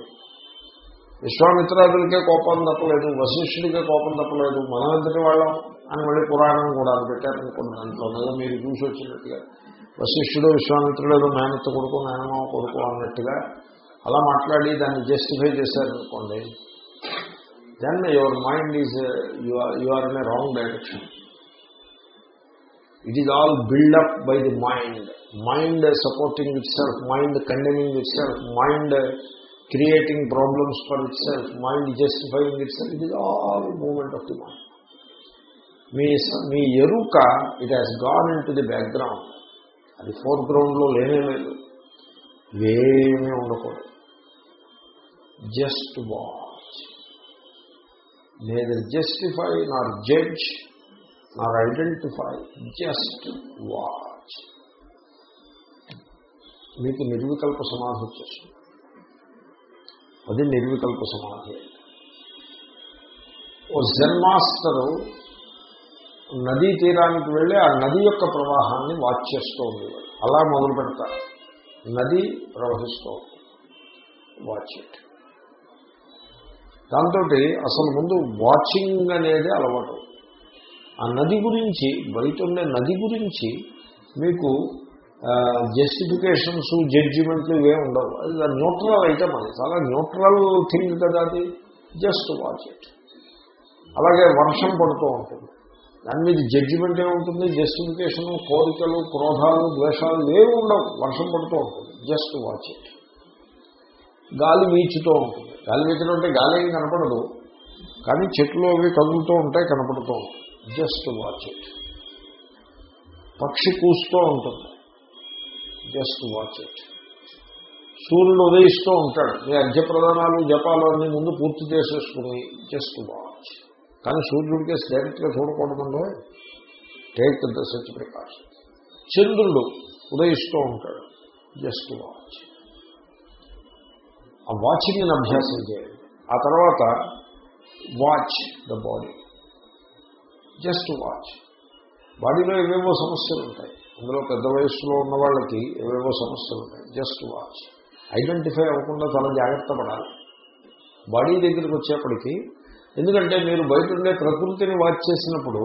విశ్వామిత్రాదులకే కోపం తప్పలేదు వశిష్ఠుడికే కోపం తప్పలేదు మనమంతటి వాళ్ళం అని మళ్ళీ పురాణం కూడా అది పెట్టారనుకోండి దాంట్లో మీరు చూసి వచ్చినట్టుగా. వశిష్ఠుడు విశ్వామిత్రుడు ఏదో మేనత్త కొడుకు మేనమావ కొడుకు అన్నట్టుగా అలా మాట్లాడి దాన్ని జస్టిఫై చేశారనుకోండి then your mind is you are in a wrong direction it is all buildup by the mind mind supporting itself mind condemning itself mind creating problems for itself mind justifying itself it is all movement of the mind మీ స- మీ ఎరుక it has gone into the background అది ఫోర్ గ్రౌండ్లో లేనే లేదు. ఇవేమీ ఉండకూడదు. Just watch. Neither justify nor judge nor identify just watch. మీకు నిర్వికల్ప సమాధి వచ్చేస్తుంది అది నిర్వికల్ప సమాధి. ఓ జన్మాస్టరు నదీ తీరానికి వెళ్ళి ఆ నది యొక్క ప్రవాహాన్ని వాచ్ చేస్తూ ఉండేవాడు అలా మొదలు పెడతారు నది ప్రవహిస్తూ వాచ్ ఇట్. దాంతో అసలు ముందు వాచింగ్ అనేది అలవాటు. ఆ నది గురించి బయట ఉండే నది గురించి మీకు జస్టిఫికేషన్స్ జడ్జిమెంట్లు ఇవే ఉండవు. అది న్యూట్రల్ ఐటమ్ అది. చాలా న్యూట్రల్ థింగ్ కదా అది. Just watch it. అలాగే వర్షం పడుతూ ఉంటుంది. దాని మీద జడ్జిమెంట్ ఏముంటుంది? జస్టిఫికేషన్ కోరికలు క్రోధాలు ద్వేషాలు ఏమి ఉండవు. వర్షం పడుతూ ఉంటుంది. జస్ట్ వాచ్ ఇట్ గాలి వీచుతూ ఉంటుంది. గాలి వీచడం అంటే గాలి ఏం కనపడదు. కానీ చెట్లు అవి కదులుతూ ఉంటాయి కనపడుతూ ఉంటాయి. జస్ట్ వాచ్ ఇట్ పక్షి కూస్తూ ఉంటుంది. జస్ట్ వాచ్ ఇట్ సూర్యుడు ఉదయిస్తూ ఉంటాడు. మీ అర్ఘ్యప్రదానాలు జపాలు అన్ని ముందు పూర్తి చేసేసుకుని జస్ట్ వాచ్ కానీ సూర్యుడికి డైరెక్ట్గా చూడకూడదంలో టేక్ ద సచ్ ప్రికాషన్. చంద్రుడు ఉదయిస్తూ ఉంటాడు. Just watch. ఆ వాచింగ్ని అభ్యాసం చేయండి. ఆ తర్వాత watch the body. Just watch. బాడీలో ఏవేవో సమస్యలు ఉంటాయి. అందులో పెద్ద వయస్సులో ఉన్న వాళ్ళకి ఏవేవో సమస్యలు ఉంటాయి. Just watch. ఐడెంటిఫై అవ్వకుండా చాలా జాగ్రత్త పడాలి. బాడీ దగ్గరికి వచ్చేప్పటికి ఎందుకంటే మీరు బయట ఉండే ప్రకృతిని వాచ్ చేసినప్పుడు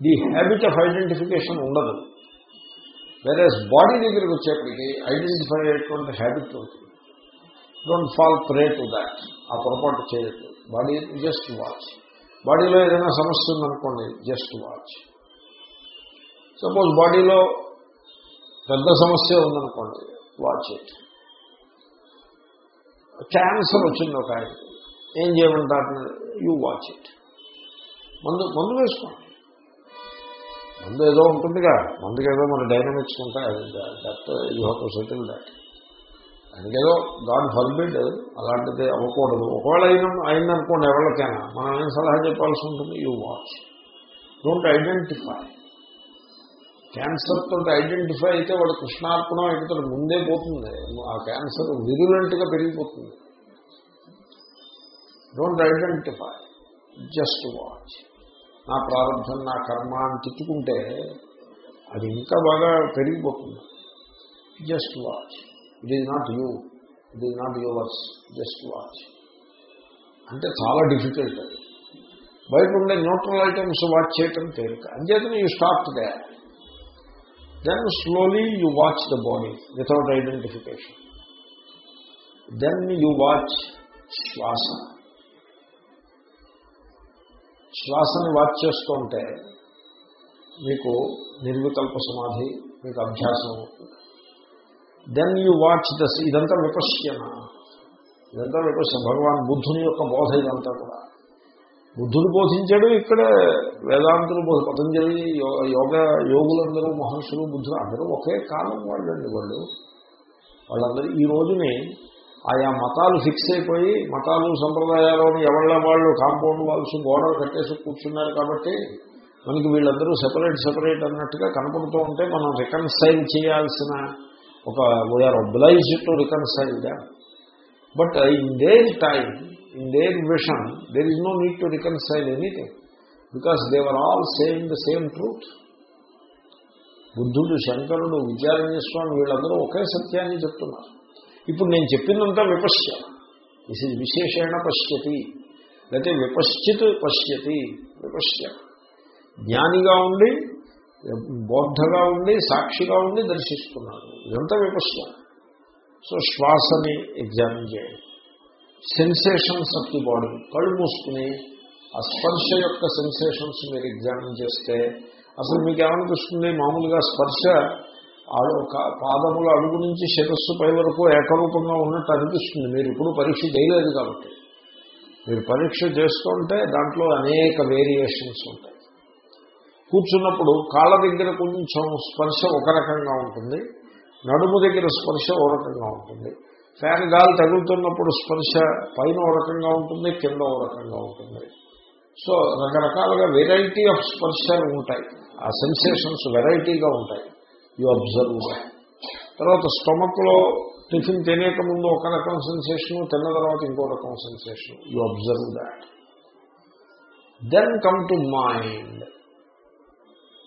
ది హ్యాబిట్ ఆఫ్ ఐడెంటిఫికేషన్ ఉండదు. వేరే బాడీ దగ్గరికి వచ్చేప్పటికీ ఐడెంటిఫై అయ్యేటువంటి హ్యాబిట్ ఉంటుంది don't fall prey to that ఆ పొరపాటు చేయట్లేదు బాడీ జస్ట్ వాచ్ బాడీలో ఏదైనా సమస్య ఉందనుకోండి జస్ట్ వాచ్ సపోజ్ బాడీలో పెద్ద సమస్య ఉందనుకోండి వాచ్ ఇట్ క్యాన్సర్ వచ్చింది ఒక ఆయనకి. ఏం చేయమంటారు? యూ వాచ్ ఇట్ మందు మందు వేసుకోండి. మందు ఏదో ఉంటుందిగా. మందుకి ఏదో మన డైనమిక్స్ ఉంటాయి. That you have to settle that. దానికేదో God forbid అలాంటిది అవ్వకూడదు. ఒకవేళ అయిన అయిందనుకోండి ఎవరికైనా. మనం ఏం సలహా చెప్పాల్సి ఉంటుంది. You watch don't identify cancer తోటి ఐడెంటిఫై అయితే వాడు కృష్ణార్పణం అయిపోతాడు. ముందే పోతుంది. ఆ క్యాన్సర్ విరులెంట్గా పెరిగిపోతుంది. డోంట్ ఐడెంటిఫై జస్ట్ వాచ్ నా ప్రారంభం నా కర్మ అని తిట్టుకుంటే అది ఇంకా బాగా పెరిగిపోతుంది. Just watch it is not you it is not yours just watch అంటే చాలా డిఫికల్ట్ అది. బయట ఉండే న్యూట్రల్ ఐటమ్స్ వాచ్ చేయటం తేలిక. అంచేతనే you stop they then slowly you watch the body without identification then you watch శ్వాస. శ్వాసని వాచ్ చేస్తుంటే మీకు నిర్వికల్ప సమాధి మీకు అభ్యాసం అవుతుంది. దెన్ యూ వాచ్ దస్ ఇదంతా విపశ్యన ఇదంతా విపశ్య భగవాన్ బుద్ధుని యొక్క బోధ ఇదంతా కూడా. బుద్ధుడు బోధించాడు ఇక్కడే. వేదాంతులు బోధ. పతంజలి యోగ యోగులందరూ మహర్షులు బుద్ధులు అందరూ ఒకే కాలం వాళ్ళండి వాళ్ళు. వాళ్ళందరూ ఈ రోజుని ఆయా మతాలు ఫిక్స్ అయిపోయి మతాలు సంప్రదాయాలను ఎవళ్ళ వాళ్ళు కాంపౌండ్ వాల్స్ గోడలు కట్టేసి కూర్చున్నారు కాబట్టి మనకి వీళ్ళందరూ సెపరేట్ సెపరేట్ అన్నట్టుగా కనపడుతూ ఉంటే మనం రికన్సైల్ చేయాల్సిన ఒక we are obliged to reconcile that but in their time in their vision there is no need to reconcile anything because they are all same the same truth బుద్ధుడు శంకరుడు విద్యారణ్య స్వామి వీళ్ళందరూ ఒకే సత్యాన్ని చెప్తున్నారు. ఇప్పుడు నేను చెప్పిందంతా విపశ్య. దిస్ ఇస్ విశేషణ పశ్యతి. లేకపోతే విపశ్చిత్ పశ్యతి విపశ్య. జ్ఞానిగా ఉండి బోద్ధగా ఉండి సాక్షిగా ఉండి దర్శిస్తున్నాడు ఇదంతా విపశ్య. సో శ్వాసని ఎగ్జామిన్ చేయండి. సెన్సేషన్స్ ఆఫ్ ది బాడీ కళ్ళు మూసుకుని ఆ స్పర్శ యొక్క సెన్సేషన్స్ మీరు ఎగ్జామిన్ చేస్తే అసలు మీకు ఏమనిపిస్తుంది? మామూలుగా స్పర్శ పాదముల అడుగు నుంచి శిరస్సు పై వరకు ఏకరూపంగా ఉన్నట్టు అనిపిస్తుంది. మీరు ఇప్పుడు పరీక్ష చేయలేదు కాబట్టి. మీరు పరీక్ష చేస్తుంటే దాంట్లో అనేక వేరియేషన్స్ ఉంటాయి. కూర్చున్నప్పుడు కాళ్ళ దగ్గర కొంచెం స్పర్శ ఒక రకంగా ఉంటుంది. నడుము దగ్గర స్పర్శ ఓ రకంగా ఉంటుంది. ఫ్యాన్ గాలి తగులుతున్నప్పుడు స్పర్శ పైన ఓ రకంగా ఉంటుంది కింద ఓ రకంగా ఉంటుంది. సో రకరకాలుగా వెరైటీ ఆఫ్ స్పర్శలు ఉంటాయి. ఆ సెన్సేషన్స్ వెరైటీగా ఉంటాయి. యు అబ్జర్వ్ తర్వాత స్టమక్లో టిఫిన్ తినేక ముందు ఒక రకం సెన్సేషన్ తిన్న తర్వాత ఇంకో రకం sensation you observe that then come to mind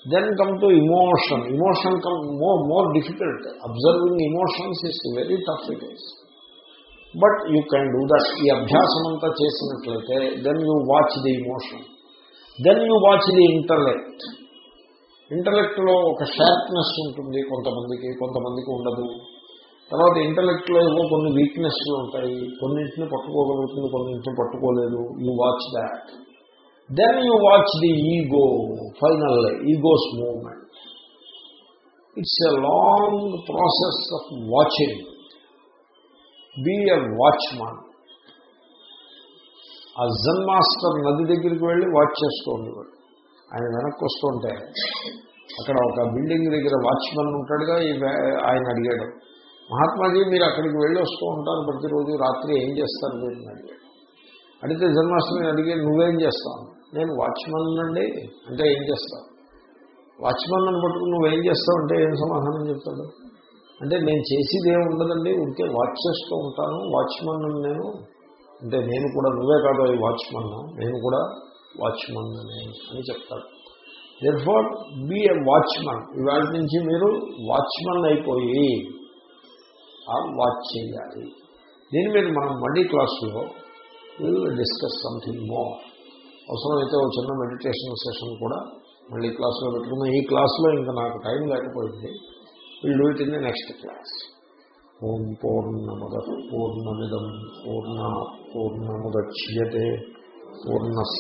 then come to emotion emotion come more more difficult observing emotions is very tough it is but you can do that ఈ అభ్యాసం అంతా చేసినట్లయితే then you watch the emotion then you watch the intellect ఇంటలెక్ట్లో ఒక sharpness ఉంటుంది కొంతమందికి కొంతమందికి ఉండదు. తర్వాత ఇంటలెక్ట్లో ఏమో కొన్ని వీక్నెస్లు ఉంటాయి కొన్నింటిని పట్టుకోగలుగుతుంది కొన్నింటిని పట్టుకోలేదు. You watch that then you watch the ego final ego's movement it's a long process of watching be a watchman ఆ జన్ మాస్టర్ నది దగ్గరికి వెళ్ళి వాచ్ చేస్తూ ఉండేవాడు. ఆయన వెనక్కి వస్తుంటే అక్కడ ఒక బిల్డింగ్ దగ్గర వాచ్మెన్ ఉంటాడుగా ఆయన అడిగాడు మహాత్మాజీ మీరు అక్కడికి వెళ్ళి వస్తూ ఉంటారు ప్రతిరోజు రాత్రి ఏం చేస్తారు? మీరు అడిగాడు. అడిగితే జన్మాష్టమి అడిగి నువ్వేం చేస్తావు? నేను వాచ్మెన్ అండి. అంటే ఏం చేస్తావు? వాచ్మెన్ అని పట్టుకుని నువ్వేం చేస్తావు? అంటే ఏం సమాధానం చెప్తాడు? అంటే నేను చేసేది ఏమి ఉండదండి ఉంటే వాచ్ చేస్తూ ఉంటాను వాచ్మెన్ నేను అంటే నేను కూడా నువ్వే కాదు ఈ వాచ్మన్ నేను కూడా వాచ్మన్ అని చెప్తాడు therefore be a watchman ఇవాళ నుంచి మీరు వాచ్మన్ అయిపోయి వాచ్ చేయాలి. దీని మీద మనం మళ్ళీ క్లాసులో డిస్కస్ సంథింగ్ మోర్ అవసరమైతే ఒక చిన్న మెడిటేషన్ సెషన్ కూడా మళ్ళీ క్లాసులో పెట్టుకున్నాం ఈ క్లాసులో ఇంకా నాకు టైం లేకపోయింది. Will do it in the next class ఓం పూర్ణముద పూర్ణమిదం పూర్ణ పూర్ణముద్యతే పూర్ణస్